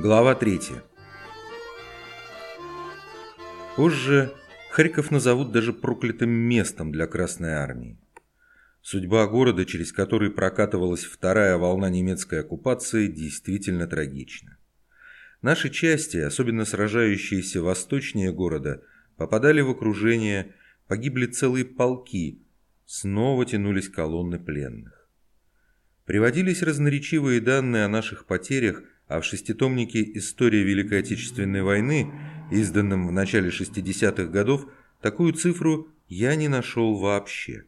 Глава 3. Позже Харьков назовут даже проклятым местом для Красной Армии. Судьба города, через который прокатывалась вторая волна немецкой оккупации, действительно трагична. Наши части, особенно сражающиеся восточнее города, попадали в окружение, погибли целые полки, снова тянулись колонны пленных. Приводились разноречивые данные о наших потерях – а в шеститомнике «История Великой Отечественной войны», изданном в начале 60-х годов, такую цифру я не нашел вообще.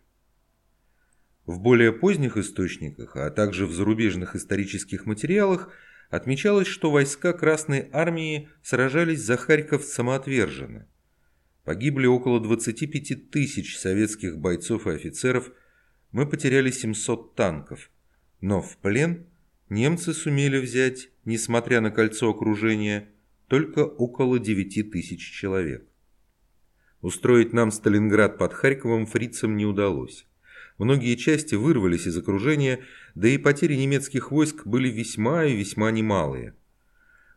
В более поздних источниках, а также в зарубежных исторических материалах отмечалось, что войска Красной Армии сражались за Харьков самоотверженно. Погибли около 25 тысяч советских бойцов и офицеров, мы потеряли 700 танков, но в плен немцы сумели взять несмотря на кольцо окружения, только около 9 тысяч человек. Устроить нам Сталинград под Харьковом фрицам не удалось. Многие части вырвались из окружения, да и потери немецких войск были весьма и весьма немалые.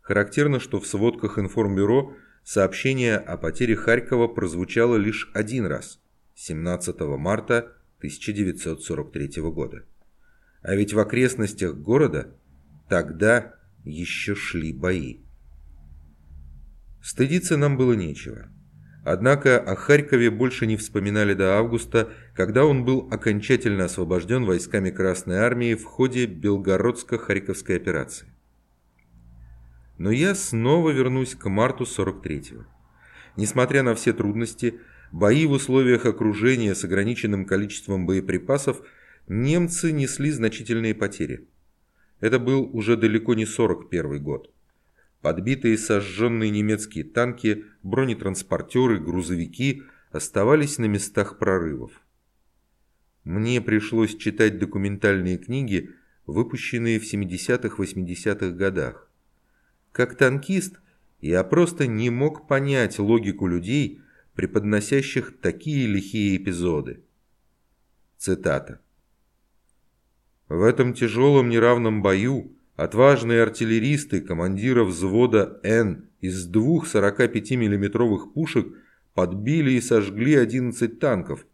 Характерно, что в сводках информбюро сообщение о потере Харькова прозвучало лишь один раз – 17 марта 1943 года. А ведь в окрестностях города тогда еще шли бои. Стыдиться нам было нечего. Однако о Харькове больше не вспоминали до августа, когда он был окончательно освобожден войсками Красной Армии в ходе Белгородско-Харьковской операции. Но я снова вернусь к марту 43-го. Несмотря на все трудности, бои в условиях окружения с ограниченным количеством боеприпасов немцы несли значительные потери. Это был уже далеко не 41 год. Подбитые сожженные немецкие танки, бронетранспортеры, грузовики оставались на местах прорывов. Мне пришлось читать документальные книги, выпущенные в 70-80-х годах. Как танкист я просто не мог понять логику людей, преподносящих такие лихие эпизоды. Цитата. В этом тяжелом неравном бою отважные артиллеристы командира взвода «Н» из двух 45 миллиметровых пушек подбили и сожгли 11 танков.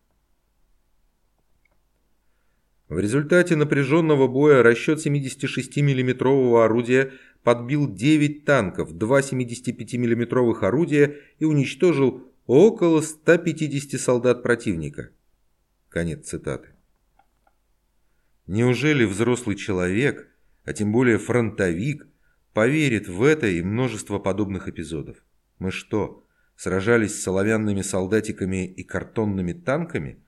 В результате напряженного боя расчет 76 миллиметрового орудия подбил 9 танков, 2 75 миллиметровых орудия и уничтожил около 150 солдат противника. Конец цитаты. Неужели взрослый человек, а тем более фронтовик, поверит в это и множество подобных эпизодов? Мы что, сражались с соловянными солдатиками и картонными танками,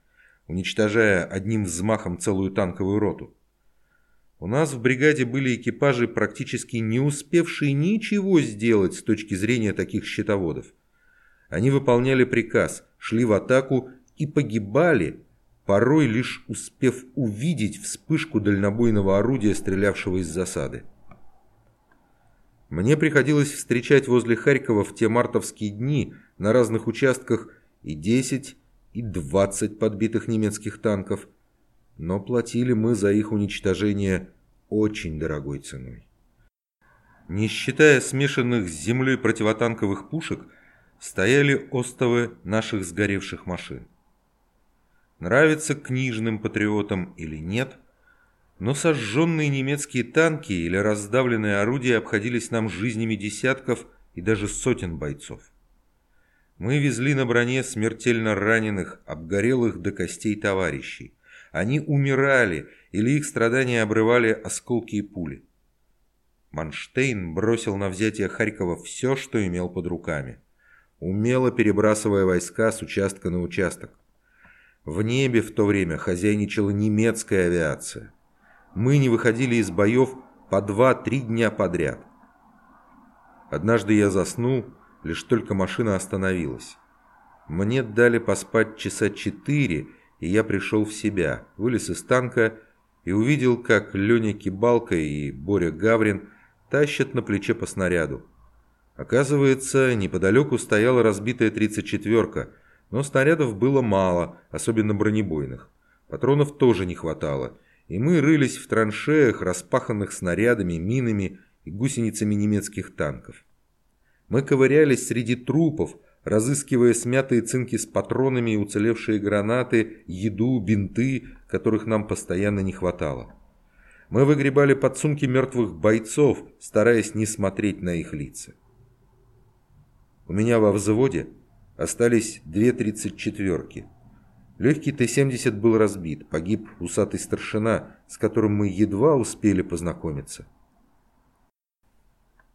уничтожая одним взмахом целую танковую роту? У нас в бригаде были экипажи, практически не успевшие ничего сделать с точки зрения таких счетоводов. Они выполняли приказ, шли в атаку и погибали, порой лишь успев увидеть вспышку дальнобойного орудия, стрелявшего из засады. Мне приходилось встречать возле Харькова в те мартовские дни на разных участках и 10, и 20 подбитых немецких танков, но платили мы за их уничтожение очень дорогой ценой. Не считая смешанных с землей противотанковых пушек, стояли остовы наших сгоревших машин нравится книжным патриотам или нет, но сожженные немецкие танки или раздавленные орудия обходились нам жизнями десятков и даже сотен бойцов. Мы везли на броне смертельно раненых, обгорелых до костей товарищей. Они умирали, или их страдания обрывали осколки и пули. Манштейн бросил на взятие Харькова все, что имел под руками, умело перебрасывая войска с участка на участок. В небе в то время хозяйничала немецкая авиация. Мы не выходили из боев по два-три дня подряд. Однажды я заснул, лишь только машина остановилась. Мне дали поспать часа четыре, и я пришел в себя, вылез из танка и увидел, как Леня Кибалка и Боря Гаврин тащат на плече по снаряду. Оказывается, неподалеку стояла разбитая тридцать четверка – но снарядов было мало, особенно бронебойных. Патронов тоже не хватало, и мы рылись в траншеях, распаханных снарядами, минами и гусеницами немецких танков. Мы ковырялись среди трупов, разыскивая смятые цинки с патронами и уцелевшие гранаты, еду, бинты, которых нам постоянно не хватало. Мы выгребали подсумки мертвых бойцов, стараясь не смотреть на их лица. У меня во взводе остались две тридцать четверки. Легкий Т-70 был разбит, погиб усатый старшина, с которым мы едва успели познакомиться.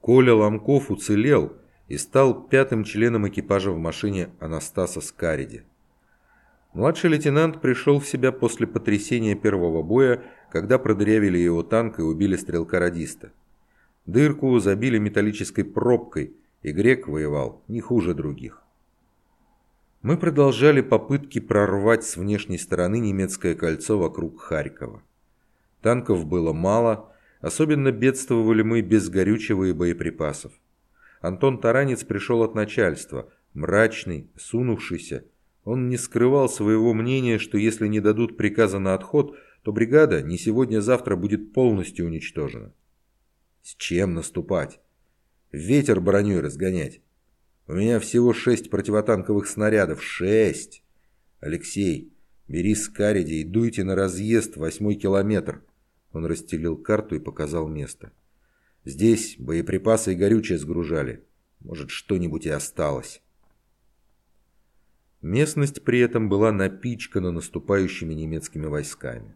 Коля Ломков уцелел и стал пятым членом экипажа в машине Анастаса Скариди. Младший лейтенант пришел в себя после потрясения первого боя, когда продырявили его танк и убили стрелка-радиста. Дырку забили металлической пробкой, и грек воевал не хуже других. Мы продолжали попытки прорвать с внешней стороны немецкое кольцо вокруг Харькова. Танков было мало, особенно бедствовали мы без горючего и боеприпасов. Антон Таранец пришел от начальства, мрачный, сунувшийся. Он не скрывал своего мнения, что если не дадут приказа на отход, то бригада не сегодня-завтра будет полностью уничтожена. С чем наступать? Ветер броней разгонять. У меня всего шесть противотанковых снарядов. Шесть! Алексей, бери Скариди и дуйте на разъезд восьмой километр. Он расстелил карту и показал место. Здесь боеприпасы и горючее сгружали. Может, что-нибудь и осталось. Местность при этом была напичкана наступающими немецкими войсками.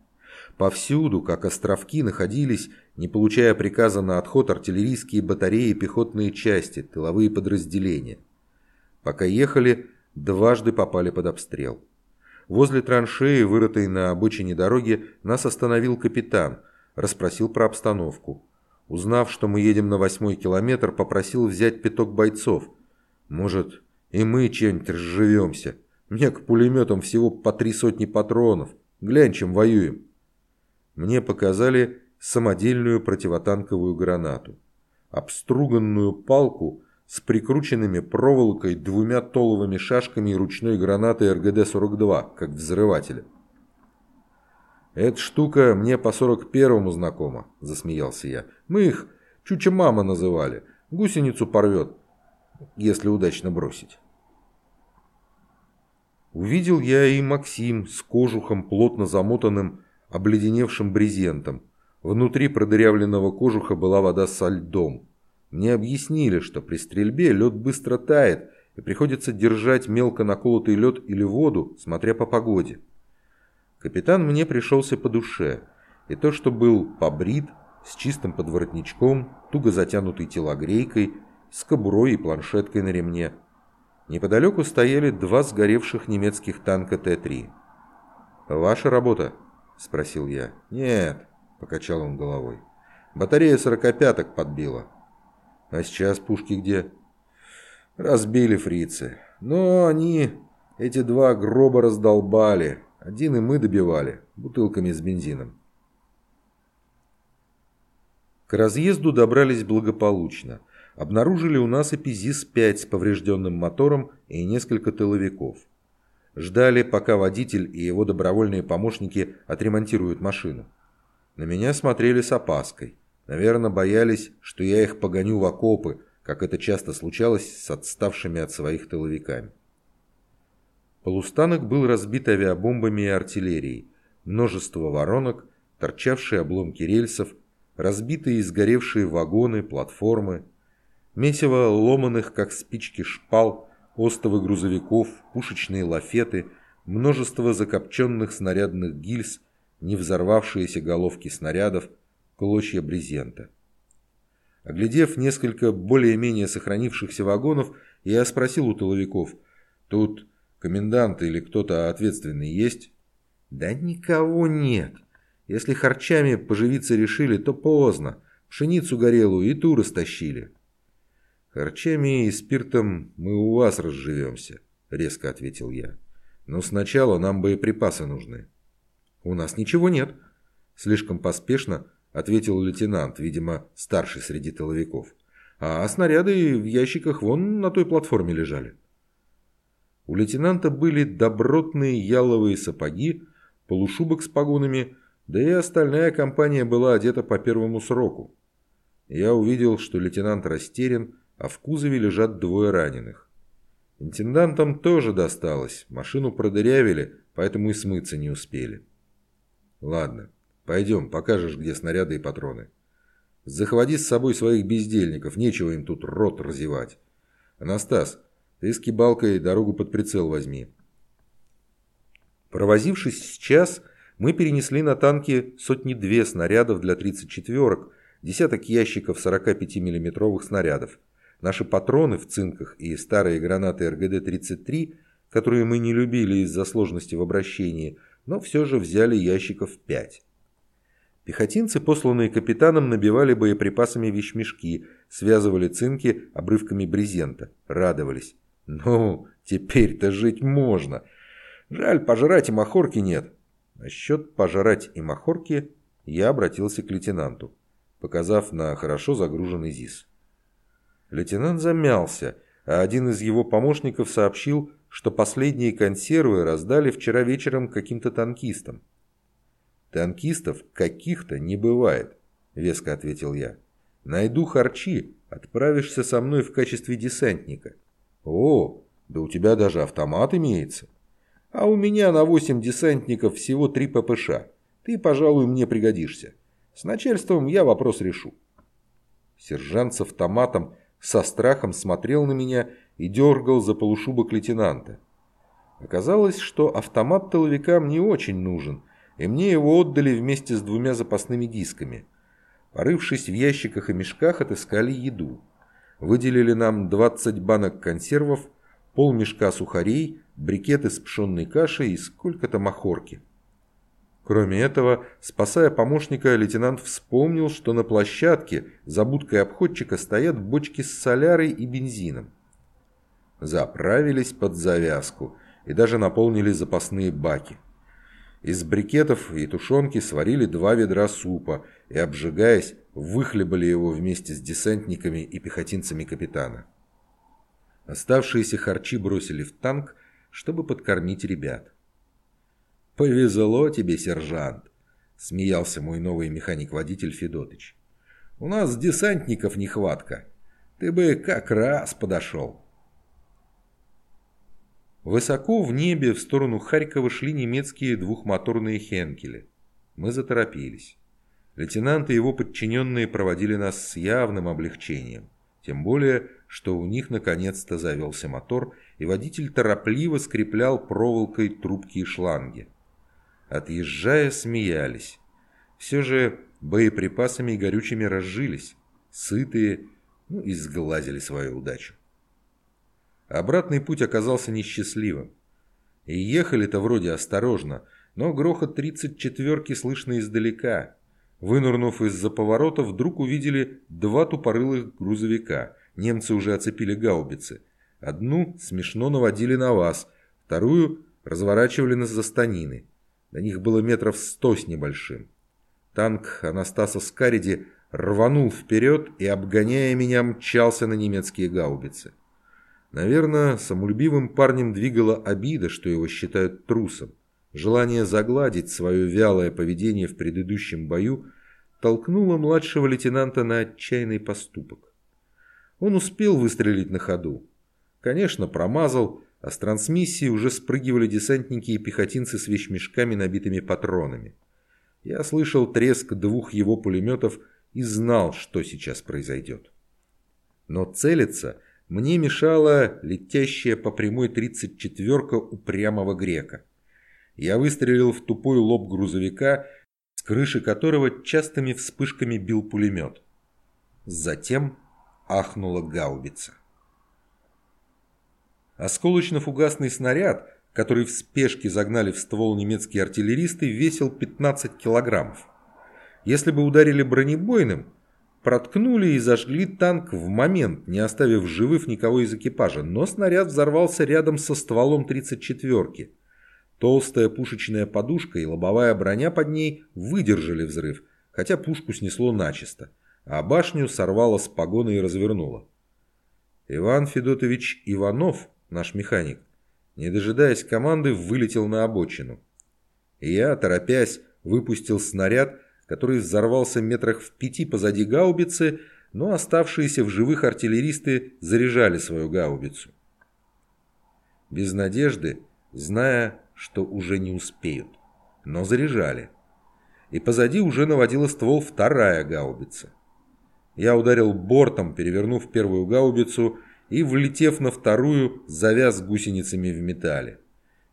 Повсюду, как островки, находились, не получая приказа на отход, артиллерийские батареи пехотные части, тыловые подразделения. Пока ехали, дважды попали под обстрел. Возле траншеи, вырытой на обочине дороги, нас остановил капитан, расспросил про обстановку. Узнав, что мы едем на восьмой километр, попросил взять пяток бойцов. Может, и мы чем-нибудь разживемся. Мне к пулеметам всего по три сотни патронов. Глянь, чем воюем. Мне показали самодельную противотанковую гранату. Обструганную палку с прикрученными проволокой двумя толовыми шашками и ручной гранатой РГД-42, как взрывателя. «Эта штука мне по сорок первому знакома», – засмеялся я. «Мы их чуча-мама называли. Гусеницу порвет, если удачно бросить». Увидел я и Максим с кожухом, плотно замотанным, обледеневшим брезентом. Внутри продырявленного кожуха была вода со льдом. Мне объяснили, что при стрельбе лед быстро тает, и приходится держать мелко наколотый лед или воду, смотря по погоде. Капитан мне пришелся по душе, и то, что был побрит, с чистым подворотничком, туго затянутой телогрейкой, с кобурой и планшеткой на ремне. Неподалеку стояли два сгоревших немецких танка Т-3. «Ваша работа?» – спросил я. «Нет», – покачал он головой. «Батарея сорокопяток подбила». «А сейчас пушки где?» «Разбили фрицы. Но они эти два гроба раздолбали. Один и мы добивали, бутылками с бензином. К разъезду добрались благополучно. Обнаружили у нас ЗИС-5 с поврежденным мотором и несколько тыловиков. Ждали, пока водитель и его добровольные помощники отремонтируют машину. На меня смотрели с опаской. Наверное, боялись, что я их погоню в окопы, как это часто случалось с отставшими от своих тыловиками. Полустанок был разбит авиабомбами и артиллерией. Множество воронок, торчавшие обломки рельсов, разбитые и сгоревшие вагоны, платформы. Месиво ломаных, как спички, шпал, остовы грузовиков, пушечные лафеты, множество закопченных снарядных гильз, не взорвавшиеся головки снарядов, клочья брезента. Оглядев несколько более-менее сохранившихся вагонов, я спросил у тыловиков, «Тут Комендант или кто-то ответственный есть? Да никого нет. Если харчами поживиться решили, то поздно. Пшеницу горелую и ту растащили. Харчами и спиртом мы у вас разживемся, резко ответил я. Но сначала нам боеприпасы нужны. У нас ничего нет. Слишком поспешно ответил лейтенант, видимо, старший среди тыловиков. А снаряды в ящиках вон на той платформе лежали. У лейтенанта были добротные яловые сапоги, полушубок с погонами, да и остальная компания была одета по первому сроку. Я увидел, что лейтенант растерян, а в кузове лежат двое раненых. Интендантам тоже досталось, машину продырявили, поэтому и смыться не успели. Ладно, пойдем, покажешь, где снаряды и патроны. Захвати с собой своих бездельников, нечего им тут рот разевать. Анастас, ты с кибалкой дорогу под прицел возьми. Провозившись час, мы перенесли на танки сотни-две снарядов для 34-ок, десяток ящиков 45 миллиметровых снарядов. Наши патроны в цинках и старые гранаты РГД-33, которые мы не любили из-за сложности в обращении, но все же взяли ящиков 5. Пехотинцы, посланные капитаном, набивали боеприпасами вещмешки, связывали цинки обрывками брезента, радовались. «Ну, теперь-то жить можно!» Жаль, пожрать и махорки нет. Насчет пожрать и махорки я обратился к лейтенанту, показав на хорошо загруженный ЗИС. Лейтенант замялся, а один из его помощников сообщил, что последние консервы раздали вчера вечером каким-то танкистам. «Танкистов каких-то не бывает», — веско ответил я. «Найду харчи, отправишься со мной в качестве десантника». «О, да у тебя даже автомат имеется». А у меня на восемь десантников всего три ППШ. Ты, пожалуй, мне пригодишься. С начальством я вопрос решу. Сержант с автоматом со страхом смотрел на меня и дергал за полушубок лейтенанта. Оказалось, что автомат тыловикам не очень нужен, и мне его отдали вместе с двумя запасными дисками. Порывшись в ящиках и мешках, отыскали еду. Выделили нам 20 банок консервов, полмешка сухарей, брикеты с пшенной кашей и сколько-то махорки. Кроме этого, спасая помощника, лейтенант вспомнил, что на площадке за будкой обходчика стоят бочки с солярой и бензином. Заправились под завязку и даже наполнили запасные баки. Из брикетов и тушенки сварили два ведра супа и, обжигаясь, выхлебали его вместе с десантниками и пехотинцами капитана. Оставшиеся харчи бросили в танк, чтобы подкормить ребят. «Повезло тебе, сержант!» – смеялся мой новый механик-водитель Федотыч. «У нас десантников нехватка. Ты бы как раз подошел». Высоко в небе в сторону Харькова шли немецкие двухмоторные «Хенкели». Мы заторопились. Лейтенант и его подчиненные проводили нас с явным облегчением. Тем более, что у них наконец-то завелся мотор, и водитель торопливо скреплял проволокой трубки и шланги. Отъезжая, смеялись. Все же боеприпасами и горючими разжились, сытые, ну и сглазили свою удачу. Обратный путь оказался несчастливым. И ехали-то вроде осторожно, но грохот тридцать четверки слышно издалека. Вынурнув из-за поворота, вдруг увидели два тупорылых грузовика – Немцы уже оцепили гаубицы. Одну смешно наводили на вас, вторую разворачивали на застанины. До них было метров сто с небольшим. Танк Анастаса Скариди рванул вперед и, обгоняя меня, мчался на немецкие гаубицы. Наверное, самолюбивым парнем двигала обида, что его считают трусом. Желание загладить свое вялое поведение в предыдущем бою толкнуло младшего лейтенанта на отчаянный поступок. Он успел выстрелить на ходу. Конечно, промазал, а с трансмиссии уже спрыгивали десантники и пехотинцы с вещмешками, набитыми патронами. Я слышал треск двух его пулеметов и знал, что сейчас произойдет. Но целиться мне мешала летящая по прямой 34-ка упрямого грека. Я выстрелил в тупой лоб грузовика, с крыши которого частыми вспышками бил пулемет. Затем ахнула гаубица. Осколочно-фугасный снаряд, который в спешке загнали в ствол немецкие артиллеристы, весил 15 килограммов. Если бы ударили бронебойным, проткнули и зажгли танк в момент, не оставив живых никого из экипажа, но снаряд взорвался рядом со стволом 34-ки. Толстая пушечная подушка и лобовая броня под ней выдержали взрыв, хотя пушку снесло начисто а башню сорвало с погоны и развернуло. Иван Федотович Иванов, наш механик, не дожидаясь команды, вылетел на обочину. Я, торопясь, выпустил снаряд, который взорвался метрах в пяти позади гаубицы, но оставшиеся в живых артиллеристы заряжали свою гаубицу. Без надежды, зная, что уже не успеют, но заряжали. И позади уже наводила ствол вторая гаубица. Я ударил бортом, перевернув первую гаубицу и, влетев на вторую, завяз гусеницами в металле.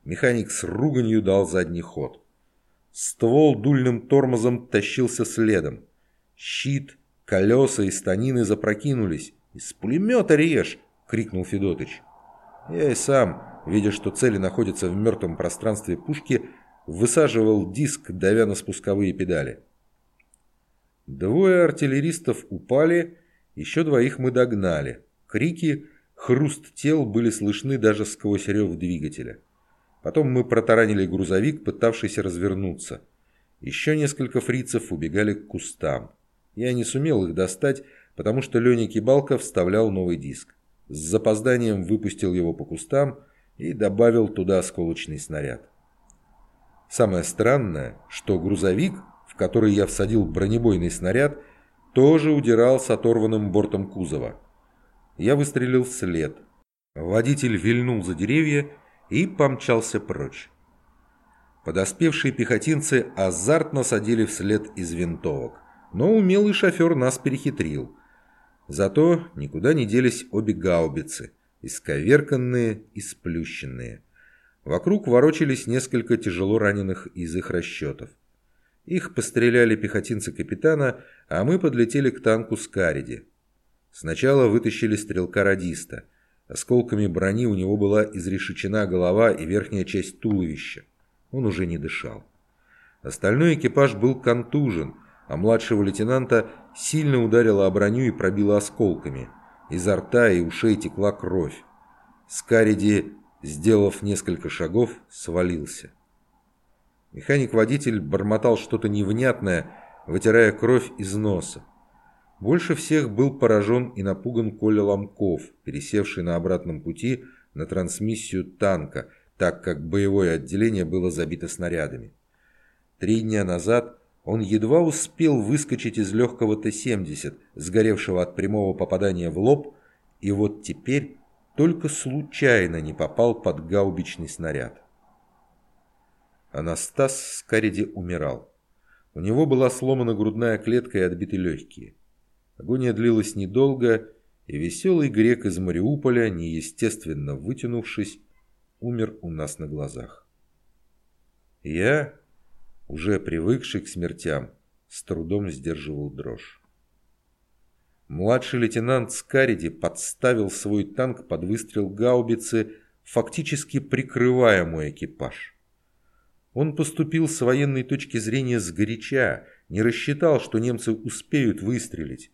Механик с руганью дал задний ход. Ствол дульным тормозом тащился следом. Щит, колеса и станины запрокинулись. «Из пулемета режь!» — крикнул Федотыч. Я и сам, видя, что цели находятся в мертвом пространстве пушки, высаживал диск, давя на спусковые педали. Двое артиллеристов упали, еще двоих мы догнали. Крики, хруст тел были слышны даже сквозь рев двигателя. Потом мы протаранили грузовик, пытавшийся развернуться. Еще несколько фрицев убегали к кустам. Я не сумел их достать, потому что Леня Кибалка вставлял новый диск. С запозданием выпустил его по кустам и добавил туда осколочный снаряд. Самое странное, что грузовик, в который я всадил бронебойный снаряд, тоже удирал с оторванным бортом кузова. Я выстрелил вслед. Водитель вильнул за деревья и помчался прочь. Подоспевшие пехотинцы азартно садили вслед из винтовок, но умелый шофер нас перехитрил. Зато никуда не делись обе гаубицы, исковерканные и сплющенные. Вокруг ворочались несколько тяжело раненых из их расчетов. Их постреляли пехотинцы капитана, а мы подлетели к танку Скариди. Сначала вытащили стрелка-радиста – Осколками брони у него была изрешечена голова и верхняя часть туловища. Он уже не дышал. Остальной экипаж был контужен, а младшего лейтенанта сильно ударило о броню и пробило осколками. Изо рта и ушей текла кровь. Скариди, сделав несколько шагов, свалился. Механик-водитель бормотал что-то невнятное, вытирая кровь из носа. Больше всех был поражен и напуган Коля Ломков, пересевший на обратном пути на трансмиссию танка, так как боевое отделение было забито снарядами. Три дня назад он едва успел выскочить из легкого Т-70, сгоревшего от прямого попадания в лоб, и вот теперь только случайно не попал под гаубичный снаряд. Анастас Скариди умирал. У него была сломана грудная клетка и отбиты легкие. Агония длилась недолго, и веселый грек из Мариуполя, неестественно вытянувшись, умер у нас на глазах. Я, уже привыкший к смертям, с трудом сдерживал дрожь. Младший лейтенант Скариди подставил свой танк под выстрел гаубицы, фактически прикрывая мой экипаж. Он поступил с военной точки зрения сгоряча, не рассчитал, что немцы успеют выстрелить,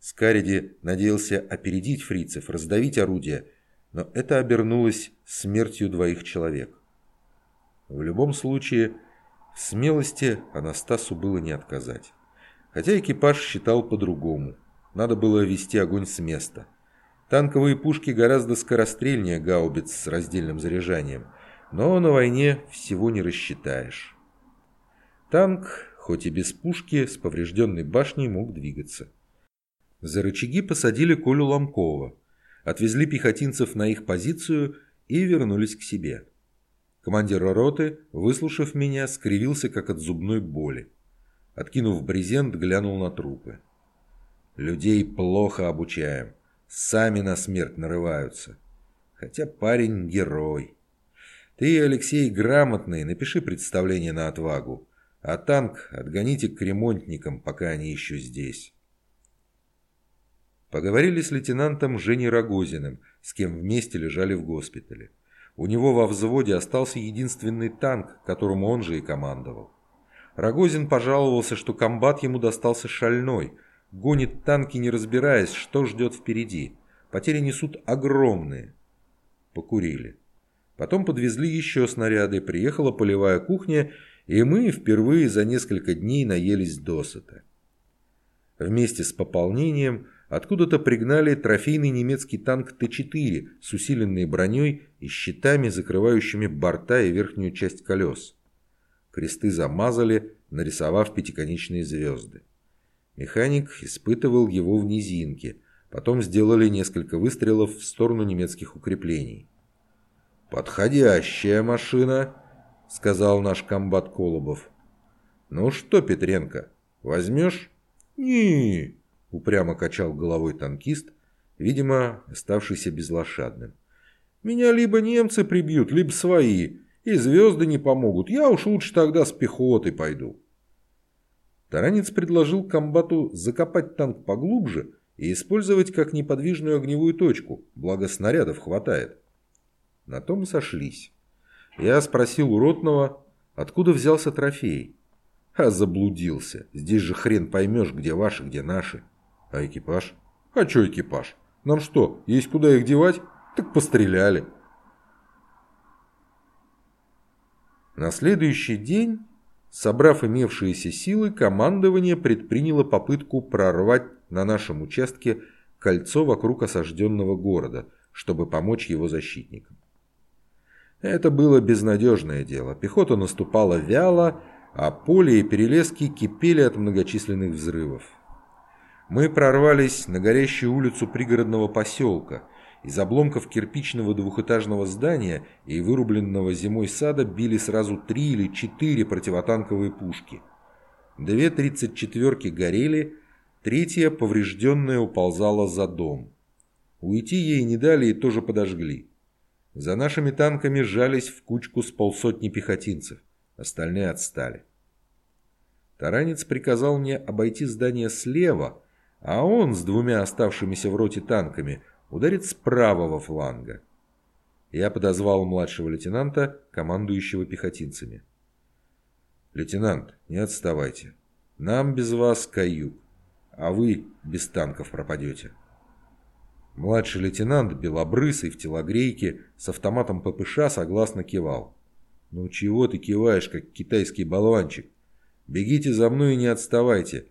Скариди надеялся опередить фрицев, раздавить орудие, но это обернулось смертью двоих человек. В любом случае, в смелости Анастасу было не отказать. Хотя экипаж считал по-другому. Надо было вести огонь с места. Танковые пушки гораздо скорострельнее гаубиц с раздельным заряжанием, но на войне всего не рассчитаешь. Танк, хоть и без пушки, с поврежденной башней мог двигаться. За рычаги посадили Колю Ломкова, отвезли пехотинцев на их позицию и вернулись к себе. Командир роты, выслушав меня, скривился как от зубной боли. Откинув брезент, глянул на трупы. Людей плохо обучаем, сами на смерть нарываются. Хотя парень герой. Ты, Алексей, грамотный, напиши представление на отвагу, а танк отгоните к ремонтникам, пока они еще здесь. Поговорили с лейтенантом Женей Рогозиным, с кем вместе лежали в госпитале. У него во взводе остался единственный танк, которому он же и командовал. Рогозин пожаловался, что комбат ему достался шальной, гонит танки не разбираясь, что ждет впереди. Потери несут огромные. Покурили. Потом подвезли еще снаряды, приехала полевая кухня, и мы впервые за несколько дней наелись досыта. Вместе с пополнением – Откуда-то пригнали трофейный немецкий танк Т-4 с усиленной броней и щитами, закрывающими борта и верхнюю часть колес. Кресты замазали, нарисовав пятиконечные звезды. Механик испытывал его в низинке. Потом сделали несколько выстрелов в сторону немецких укреплений. «Подходящая машина», — сказал наш комбат Колобов. «Ну что, Петренко, возьмешь?» «Не», — упрямо качал головой танкист, видимо, оставшийся безлошадным. «Меня либо немцы прибьют, либо свои, и звезды не помогут. Я уж лучше тогда с пехотой пойду». Таранец предложил комбату закопать танк поглубже и использовать как неподвижную огневую точку, благо снарядов хватает. На том сошлись. Я спросил у Ротного, откуда взялся трофей. А заблудился. Здесь же хрен поймешь, где ваши, где наши. А экипаж? А чё экипаж? Нам что, есть куда их девать? Так постреляли. На следующий день Собрав имевшиеся силы, командование предприняло попытку прорвать на нашем участке кольцо вокруг осажденного города, чтобы помочь его защитникам. Это было безнадежное дело. Пехота наступала вяло, а поле и перелески кипели от многочисленных взрывов. Мы прорвались на горящую улицу пригородного поселка – из обломков кирпичного двухэтажного здания и вырубленного зимой сада били сразу три или четыре противотанковые пушки. Две тридцать четверки горели, третья, поврежденная, уползала за дом. Уйти ей не дали и тоже подожгли. За нашими танками сжались в кучку с полсотни пехотинцев, остальные отстали. Таранец приказал мне обойти здание слева, а он с двумя оставшимися в роте танками ударит с правого фланга. Я подозвал младшего лейтенанта, командующего пехотинцами. «Лейтенант, не отставайте. Нам без вас каюк, а вы без танков пропадете». Младший лейтенант, белобрысый, в телогрейке, с автоматом ППШ согласно кивал. «Ну чего ты киваешь, как китайский болванчик? Бегите за мной и не отставайте.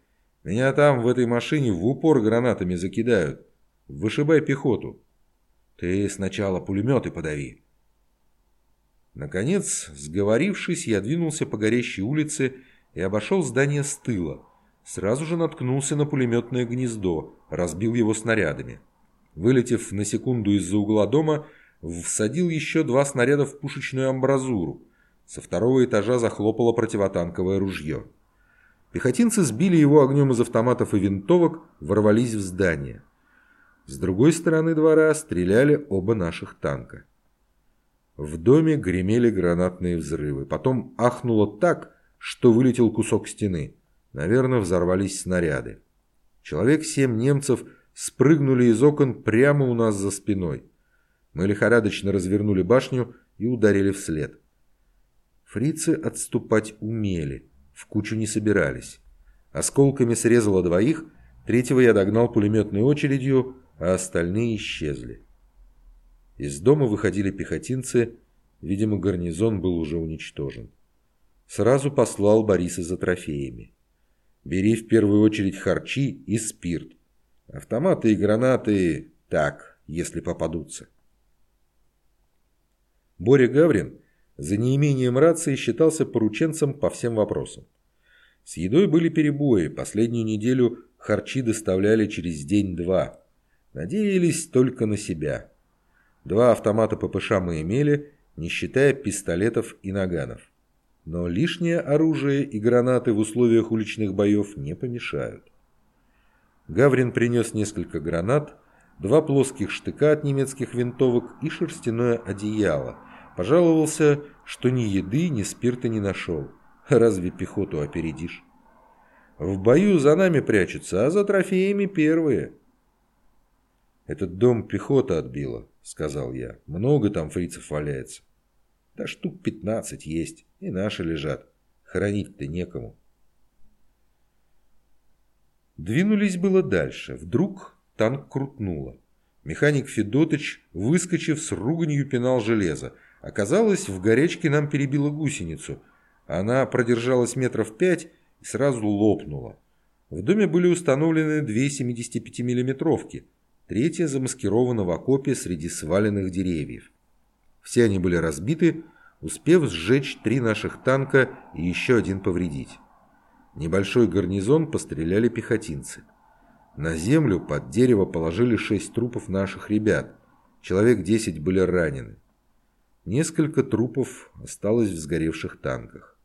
Меня там, в этой машине, в упор гранатами закидают. Вышибай пехоту. Ты сначала пулеметы подави. Наконец, сговорившись, я двинулся по горящей улице и обошел здание с тыла. Сразу же наткнулся на пулеметное гнездо, разбил его снарядами. Вылетев на секунду из-за угла дома, всадил еще два снаряда в пушечную амбразуру. Со второго этажа захлопало противотанковое ружье. Пехотинцы сбили его огнем из автоматов и винтовок, ворвались в здание. С другой стороны двора стреляли оба наших танка. В доме гремели гранатные взрывы. Потом ахнуло так, что вылетел кусок стены. Наверное, взорвались снаряды. Человек семь немцев спрыгнули из окон прямо у нас за спиной. Мы лихорадочно развернули башню и ударили вслед. Фрицы отступать умели, в кучу не собирались. Осколками срезало двоих, третьего я догнал пулеметной очередью, а остальные исчезли. Из дома выходили пехотинцы, видимо, гарнизон был уже уничтожен. Сразу послал Бориса за трофеями. Бери в первую очередь харчи и спирт. Автоматы и гранаты так, если попадутся. Боря Гаврин за неимением рации считался порученцем по всем вопросам. С едой были перебои, последнюю неделю харчи доставляли через день-два. Надеялись только на себя. Два автомата ППШ мы имели, не считая пистолетов и наганов. Но лишнее оружие и гранаты в условиях уличных боев не помешают. Гаврин принес несколько гранат, два плоских штыка от немецких винтовок и шерстяное одеяло. Пожаловался, что ни еды, ни спирта не нашел. Разве пехоту опередишь? В бою за нами прячутся, а за трофеями первые. «Этот дом пехота отбила», — сказал я. «Много там фрицев валяется». «Да штук пятнадцать есть, и наши лежат. Хранить-то некому». Двинулись было дальше. Вдруг танк крутнуло. Механик Федотыч, выскочив с руганью, пинал железо. Оказалось, в горячке нам перебила гусеницу. Она продержалась метров пять и сразу лопнула. В доме были установлены две 75-миллиметровки — третья замаскирована в окопе среди сваленных деревьев. Все они были разбиты, успев сжечь три наших танка и еще один повредить. Небольшой гарнизон постреляли пехотинцы. На землю под дерево положили шесть трупов наших ребят. Человек десять были ранены. Несколько трупов осталось в сгоревших танках.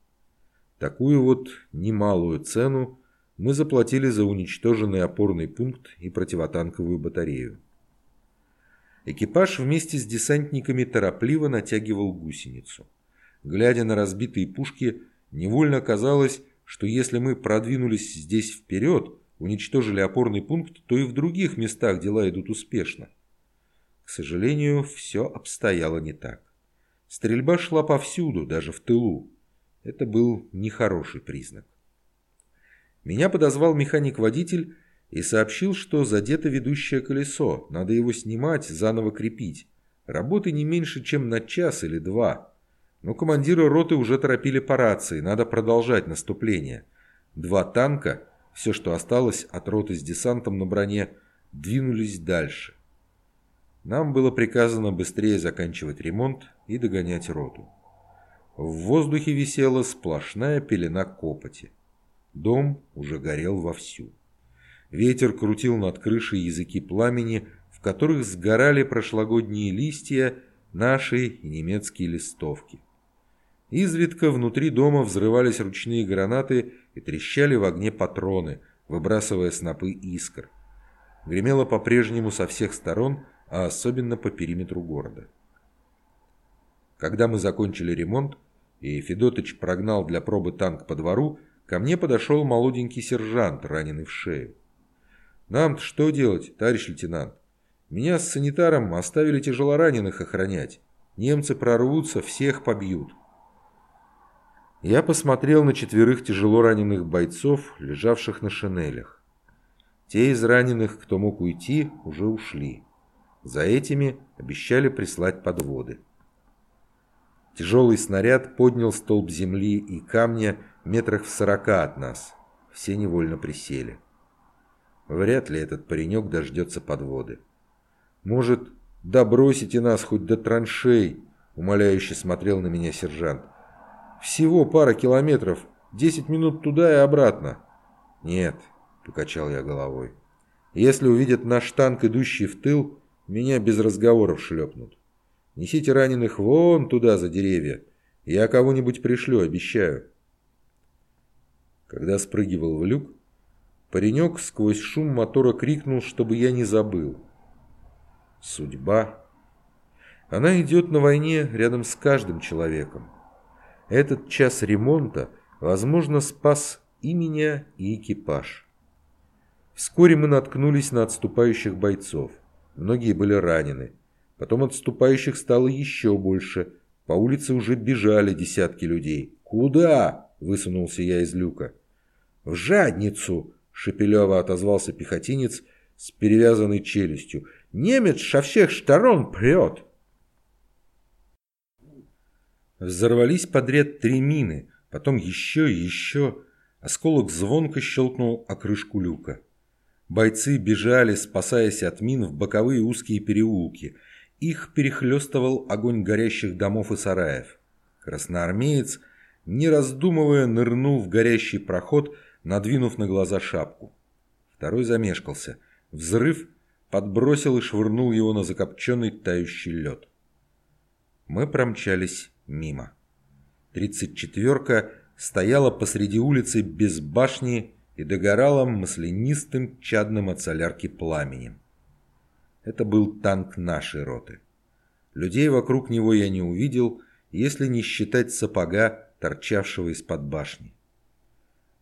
Такую вот немалую цену мы заплатили за уничтоженный опорный пункт и противотанковую батарею. Экипаж вместе с десантниками торопливо натягивал гусеницу. Глядя на разбитые пушки, невольно казалось, что если мы продвинулись здесь вперед, уничтожили опорный пункт, то и в других местах дела идут успешно. К сожалению, все обстояло не так. Стрельба шла повсюду, даже в тылу. Это был нехороший признак. Меня подозвал механик-водитель и сообщил, что задето ведущее колесо, надо его снимать, заново крепить. Работы не меньше, чем на час или два. Но командиры роты уже торопили по рации, надо продолжать наступление. Два танка, все, что осталось от роты с десантом на броне, двинулись дальше. Нам было приказано быстрее заканчивать ремонт и догонять роту. В воздухе висела сплошная пелена копоти. Дом уже горел вовсю. Ветер крутил над крышей языки пламени, в которых сгорали прошлогодние листья, наши и немецкие листовки. Изредка внутри дома взрывались ручные гранаты и трещали в огне патроны, выбрасывая снопы искр. Гремело по-прежнему со всех сторон, а особенно по периметру города. Когда мы закончили ремонт, и Федотыч прогнал для пробы танк по двору, ко мне подошел молоденький сержант, раненый в шею. «Нам-то что делать, товарищ лейтенант? Меня с санитаром оставили тяжелораненых охранять. Немцы прорвутся, всех побьют». Я посмотрел на четверых тяжело раненых бойцов, лежавших на шинелях. Те из раненых, кто мог уйти, уже ушли. За этими обещали прислать подводы. Тяжелый снаряд поднял столб земли и камня метрах в сорока от нас. Все невольно присели. Вряд ли этот паренек дождется подводы. «Может, добросите нас хоть до траншей?» — умоляюще смотрел на меня сержант. «Всего пара километров, десять минут туда и обратно». «Нет», — покачал я головой. «Если увидят наш танк, идущий в тыл, меня без разговоров шлепнут. Несите раненых вон туда, за деревья. Я кого-нибудь пришлю, обещаю». Когда спрыгивал в люк, Паренек сквозь шум мотора крикнул, чтобы я не забыл. Судьба. Она идет на войне рядом с каждым человеком. Этот час ремонта, возможно, спас и меня, и экипаж. Вскоре мы наткнулись на отступающих бойцов. Многие были ранены. Потом отступающих стало еще больше. По улице уже бежали десятки людей. «Куда?» – высунулся я из люка. «В жадницу!» Шепелево отозвался пехотинец с перевязанной челюстью. «Немец со всех сторон прет!» Взорвались подряд три мины, потом еще и еще. Осколок звонко щелкнул о крышку люка. Бойцы бежали, спасаясь от мин в боковые узкие переулки. Их перехлестывал огонь горящих домов и сараев. Красноармеец, не раздумывая, нырнул в горящий проход, надвинув на глаза шапку. Второй замешкался. Взрыв подбросил и швырнул его на закопченный тающий лед. Мы промчались мимо. Тридцать четверка стояла посреди улицы без башни и догорала маслянистым чадным от солярки пламенем. Это был танк нашей роты. Людей вокруг него я не увидел, если не считать сапога, торчавшего из-под башни.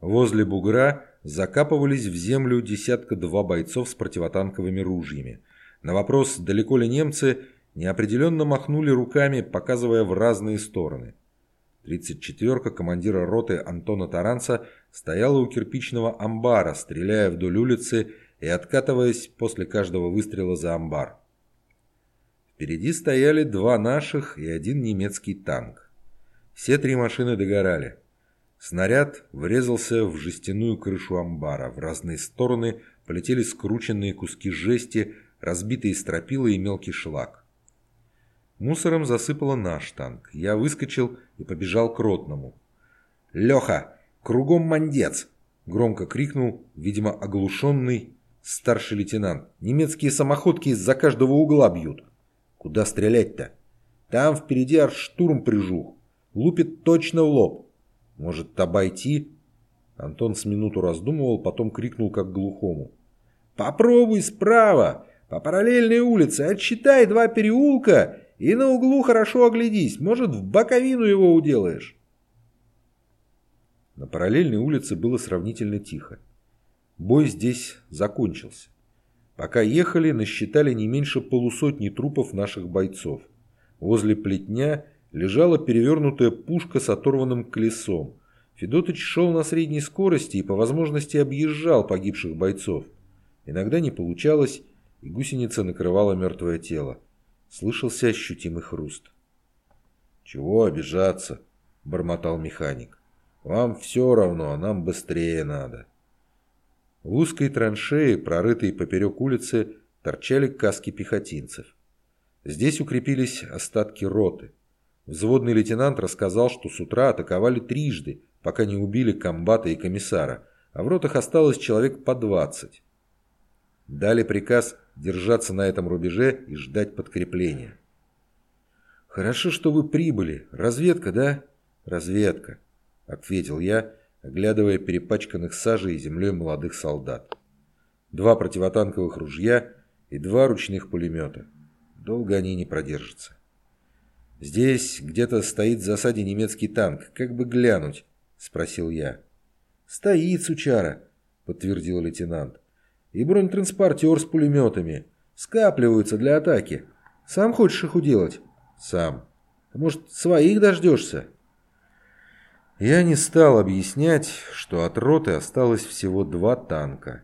Возле бугра закапывались в землю десятка-два бойцов с противотанковыми ружьями. На вопрос, далеко ли немцы, неопределенно махнули руками, показывая в разные стороны. 34-ка командира роты Антона Таранца стояла у кирпичного амбара, стреляя вдоль улицы и откатываясь после каждого выстрела за амбар. Впереди стояли два наших и один немецкий танк. Все три машины догорали. Снаряд врезался в жестяную крышу амбара. В разные стороны полетели скрученные куски жести, разбитые стропила и мелкий шлак. Мусором засыпало наш танк. Я выскочил и побежал к ротному. «Леха, кругом мандец! Громко крикнул, видимо, оглушенный старший лейтенант. «Немецкие самоходки из-за каждого угла бьют». «Куда стрелять-то?» «Там впереди арштурм прижух. Лупит точно в лоб. Может, обойти?» Антон с минуту раздумывал, потом крикнул как глухому. «Попробуй справа, по параллельной улице, отсчитай два переулка и на углу хорошо оглядись, может, в боковину его уделаешь». На параллельной улице было сравнительно тихо. Бой здесь закончился. Пока ехали, насчитали не меньше полусотни трупов наших бойцов. Возле плетня лежала перевернутая пушка с оторванным колесом. Федотыч шел на средней скорости и по возможности объезжал погибших бойцов. Иногда не получалось, и гусеница накрывала мертвое тело. Слышался ощутимый хруст. «Чего обижаться?» – бормотал механик. «Вам все равно, а нам быстрее надо». В узкой траншее, прорытой поперек улицы, торчали каски пехотинцев. Здесь укрепились остатки роты. Взводный лейтенант рассказал, что с утра атаковали трижды, пока не убили комбата и комиссара, а в ротах осталось человек по двадцать. Дали приказ держаться на этом рубеже и ждать подкрепления. «Хорошо, что вы прибыли. Разведка, да?» «Разведка», — ответил я, оглядывая перепачканных сажей и землей молодых солдат. Два противотанковых ружья и два ручных пулемета. Долго они не продержатся. «Здесь где-то стоит в засаде немецкий танк. Как бы глянуть?» – спросил я. «Стоит, сучара», – подтвердил лейтенант. «И бронетранспортер с пулеметами. Скапливаются для атаки. Сам хочешь их уделать?» «Сам. Может, своих дождешься?» Я не стал объяснять, что от роты осталось всего два танка.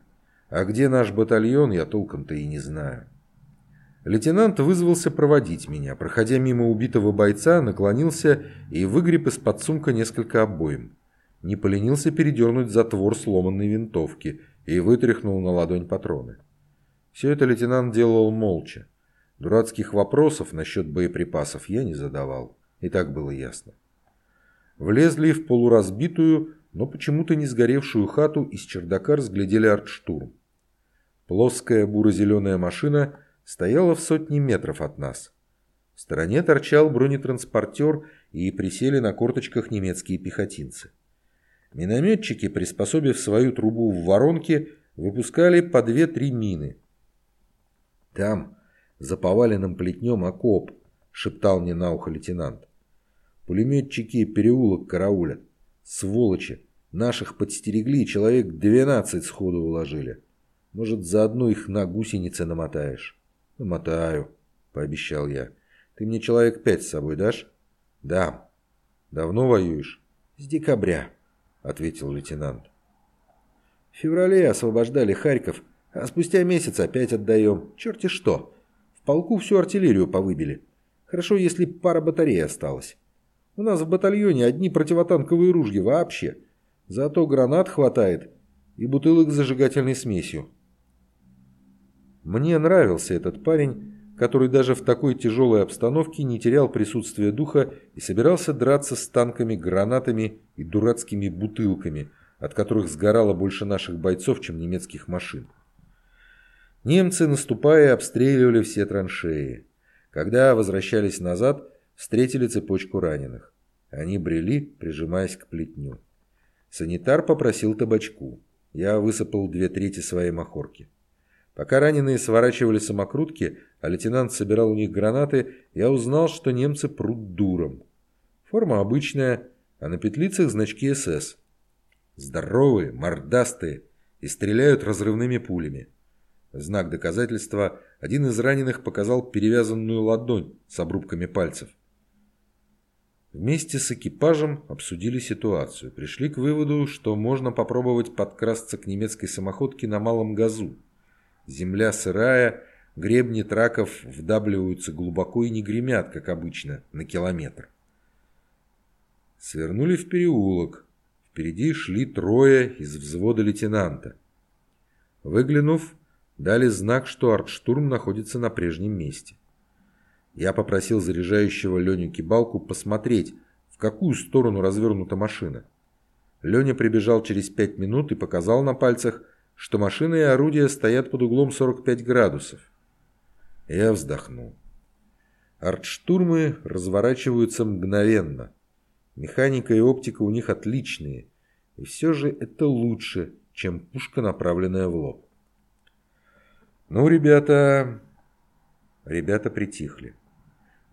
А где наш батальон, я толком-то и не знаю. Лейтенант вызвался проводить меня. Проходя мимо убитого бойца, наклонился и выгреб из-под сумка несколько обоим. Не поленился передернуть затвор сломанной винтовки и вытряхнул на ладонь патроны. Все это лейтенант делал молча. Дурацких вопросов насчет боеприпасов я не задавал. И так было ясно влезли в полуразбитую, но почему-то не сгоревшую хату и с чердака разглядели артштурм. Плоская буро-зеленая машина стояла в сотни метров от нас. В стороне торчал бронетранспортер и присели на корточках немецкие пехотинцы. Минометчики, приспособив свою трубу в воронке, выпускали по две-три мины. «Там, за поваленным плетнем, окоп», — шептал мне на ухо лейтенант. Пулеметчики переулок караулят. Сволочи. Наших подстерегли, человек двенадцать сходу уложили. Может, заодно их на гусеницы намотаешь? Намотаю, пообещал я. Ты мне человек пять с собой дашь? Да. Давно воюешь? С декабря, ответил лейтенант. В феврале освобождали Харьков, а спустя месяц опять отдаем. Черти что. В полку всю артиллерию повыбили. Хорошо, если пара батарей осталась. У нас в батальоне одни противотанковые ружья вообще. Зато гранат хватает и бутылок с зажигательной смесью. Мне нравился этот парень, который даже в такой тяжелой обстановке не терял присутствия духа и собирался драться с танками, гранатами и дурацкими бутылками, от которых сгорало больше наших бойцов, чем немецких машин. Немцы, наступая, обстреливали все траншеи. Когда возвращались назад, встретили цепочку раненых. Они брели, прижимаясь к плетню. Санитар попросил табачку. Я высыпал две трети своей махорки. Пока раненые сворачивали самокрутки, а лейтенант собирал у них гранаты, я узнал, что немцы прут дуром. Форма обычная, а на петлицах значки СС. Здоровые, мордастые и стреляют разрывными пулями. знак доказательства один из раненых показал перевязанную ладонь с обрубками пальцев. Вместе с экипажем обсудили ситуацию. Пришли к выводу, что можно попробовать подкрасться к немецкой самоходке на малом газу. Земля сырая, гребни траков вдавливаются глубоко и не гремят, как обычно, на километр. Свернули в переулок. Впереди шли трое из взвода лейтенанта. Выглянув, дали знак, что артштурм находится на прежнем месте. Я попросил заряжающего Леню Кибалку посмотреть, в какую сторону развернута машина. Леня прибежал через пять минут и показал на пальцах, что машины и орудия стоят под углом 45 градусов. Я вздохнул. Артштурмы разворачиваются мгновенно. Механика и оптика у них отличные. И все же это лучше, чем пушка, направленная в лоб. Ну, ребята... Ребята притихли.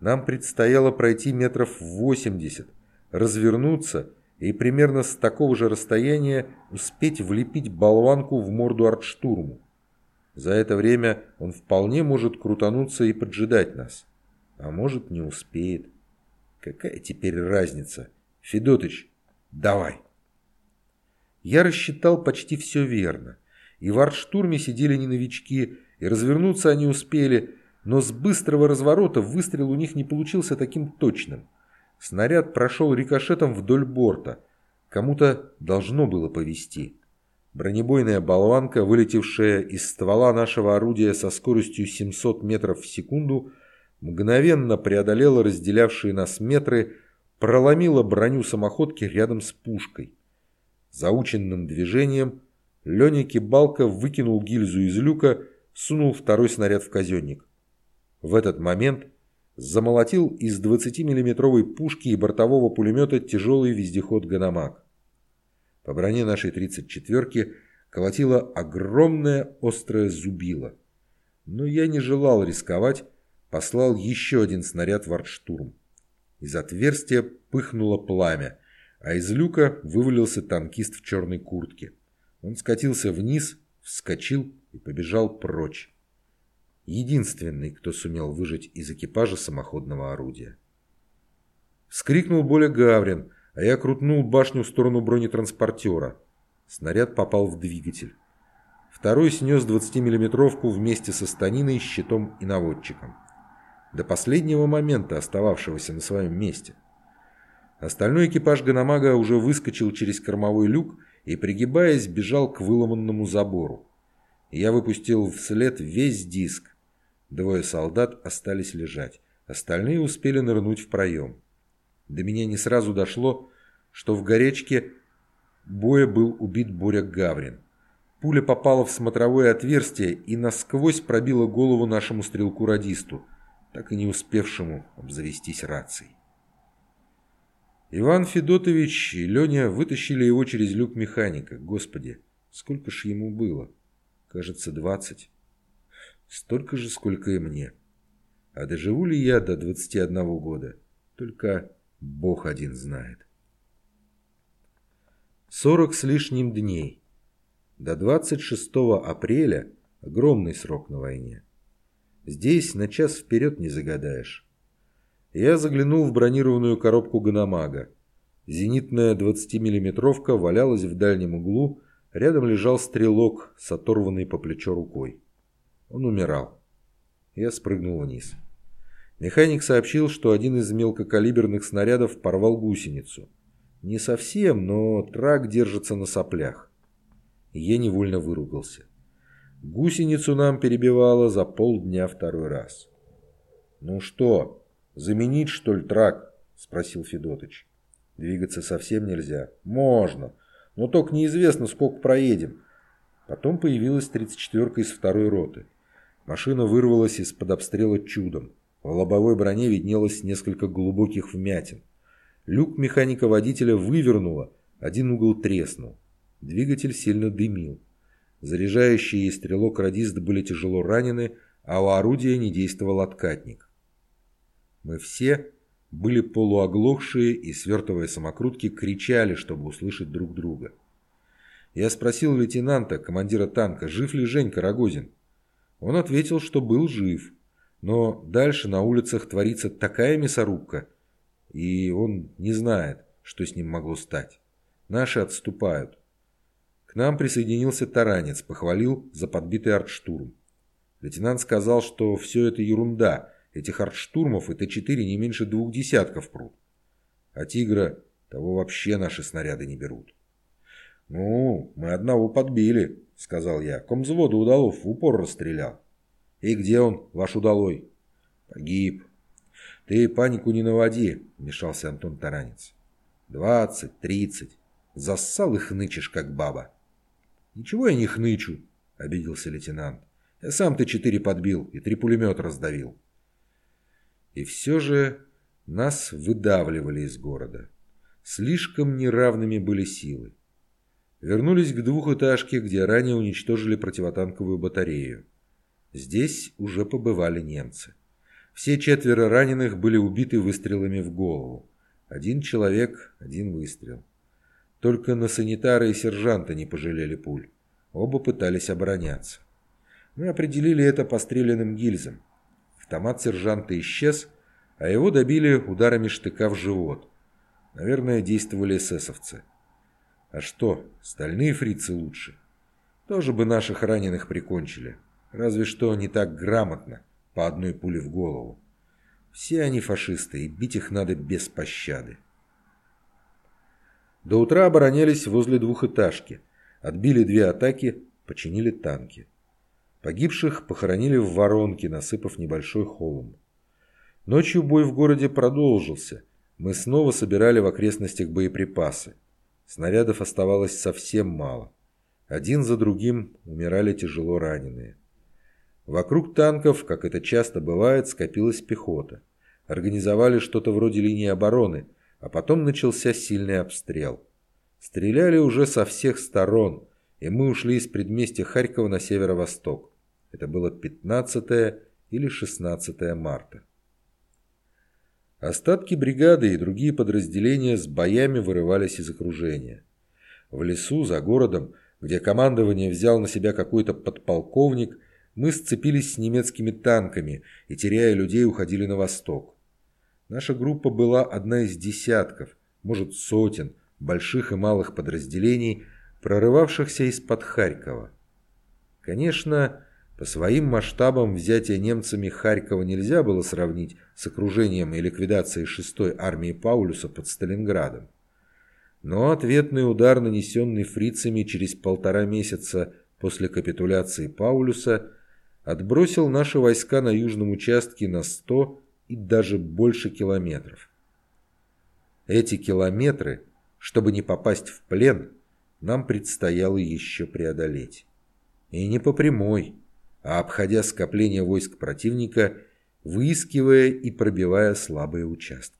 Нам предстояло пройти метров 80, развернуться и примерно с такого же расстояния успеть влепить болванку в морду артштурму. За это время он вполне может крутануться и поджидать нас. А может, не успеет. Какая теперь разница? Федотыч, давай. Я рассчитал почти все верно. И в артштурме сидели не новички, и развернуться они успели, но с быстрого разворота выстрел у них не получился таким точным. Снаряд прошел рикошетом вдоль борта. Кому-то должно было повести. Бронебойная болванка, вылетевшая из ствола нашего орудия со скоростью 700 метров в секунду, мгновенно преодолела разделявшие нас метры, проломила броню самоходки рядом с пушкой. Заученным движением Леня Кибалка выкинул гильзу из люка, сунул второй снаряд в казенник. В этот момент замолотил из 20-миллиметровой пушки и бортового пулемета тяжелый вездеход «Ганамак». По броне нашей 34-ки колотила огромная острая зубила. Но я не желал рисковать, послал еще один снаряд в артштурм. Из отверстия пыхнуло пламя, а из люка вывалился танкист в черной куртке. Он скатился вниз, вскочил и побежал прочь. Единственный, кто сумел выжить из экипажа самоходного орудия. Вскрикнул Боля Гаврин, а я крутнул башню в сторону бронетранспортера. Снаряд попал в двигатель. Второй снес 20-миллиметровку вместе со станиной, щитом и наводчиком. До последнего момента остававшегося на своем месте. Остальной экипаж Ганамага уже выскочил через кормовой люк и, пригибаясь, бежал к выломанному забору. Я выпустил вслед весь диск. Двое солдат остались лежать. Остальные успели нырнуть в проем. До меня не сразу дошло, что в горечке боя был убит Боря Гаврин. Пуля попала в смотровое отверстие и насквозь пробила голову нашему стрелку-радисту, так и не успевшему обзавестись рацией. Иван Федотович и Леня вытащили его через люк механика. Господи, сколько ж ему было? Кажется, двадцать. Столько же, сколько и мне. А доживу ли я до 21 года? Только Бог один знает. Сорок с лишним дней. До 26 апреля огромный срок на войне. Здесь на час вперед не загадаешь. Я заглянул в бронированную коробку Ганамага. Зенитная 20-миллиметровка валялась в дальнем углу, рядом лежал стрелок с оторванной по плечо рукой. Он умирал. Я спрыгнул вниз. Механик сообщил, что один из мелкокалиберных снарядов порвал гусеницу. Не совсем, но трак держится на соплях. Я невольно выругался. Гусеницу нам перебивало за полдня второй раз. «Ну что, заменить, что ли, трак?» – спросил Федотыч. «Двигаться совсем нельзя». «Можно, но только неизвестно, сколько проедем». Потом появилась 34-ка из второй роты. Машина вырвалась из-под обстрела чудом. В лобовой броне виднелось несколько глубоких вмятин. Люк механика-водителя вывернуло, один угол треснул. Двигатель сильно дымил. Заряжающий и стрелок-радист были тяжело ранены, а у орудия не действовал откатник. Мы все были полуоглохшие и, свертывая самокрутки, кричали, чтобы услышать друг друга. Я спросил лейтенанта, командира танка, жив ли Женька Рогозин. Он ответил, что был жив, но дальше на улицах творится такая мясорубка, и он не знает, что с ним могло стать. Наши отступают. К нам присоединился Таранец, похвалил за подбитый артштурм. Лейтенант сказал, что все это ерунда, этих артштурмов и Т-4 не меньше двух десятков прут. А «Тигра» того вообще наши снаряды не берут. «Ну, мы одного подбили», — сказал я. «Комзвода удалов в упор расстрелял». «И где он, ваш удалой?» «Погиб». «Ты панику не наводи», — вмешался Антон Таранец. «Двадцать, тридцать. Зассал и хнычешь, как баба. Ничего я не хнычу, обиделся лейтенант. Я сам ты четыре подбил и три пулемета раздавил. И все же нас выдавливали из города. Слишком неравными были силы. Вернулись к двухэтажке, где ранее уничтожили противотанковую батарею. Здесь уже побывали немцы. Все четверо раненых были убиты выстрелами в голову. Один человек, один выстрел. Только на санитара и сержанта не пожалели пуль. Оба пытались обороняться. Мы определили это постреленным гильзам. Автомат сержанта исчез, а его добили ударами штыка в живот. Наверное, действовали эсэсовцы. А что, стальные фрицы лучше? Тоже бы наших раненых прикончили. Разве что не так грамотно, по одной пуле в голову. Все они фашисты, и бить их надо без пощады. До утра оборонялись возле двухэтажки. Отбили две атаки, починили танки. Погибших похоронили в воронке, насыпав небольшой холм. Ночью бой в городе продолжился. Мы снова собирали в окрестностях боеприпасы. Снарядов оставалось совсем мало. Один за другим умирали тяжело раненые. Вокруг танков, как это часто бывает, скопилась пехота. Организовали что-то вроде линии обороны, а потом начался сильный обстрел. Стреляли уже со всех сторон, и мы ушли из предместья Харькова на северо-восток. Это было 15 или 16 марта. Остатки бригады и другие подразделения с боями вырывались из окружения. В лесу, за городом, где командование взял на себя какой-то подполковник, мы сцепились с немецкими танками и, теряя людей, уходили на восток. Наша группа была одна из десятков, может сотен, больших и малых подразделений, прорывавшихся из-под Харькова. Конечно, по своим масштабам взятие немцами Харькова нельзя было сравнить с окружением и ликвидацией 6-й армии Паулюса под Сталинградом. Но ответный удар, нанесенный фрицами через полтора месяца после капитуляции Паулюса, отбросил наши войска на южном участке на 100 и даже больше километров. Эти километры, чтобы не попасть в плен, нам предстояло еще преодолеть. И не по прямой, а обходя скопление войск противника, выискивая и пробивая слабые участки.